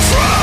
from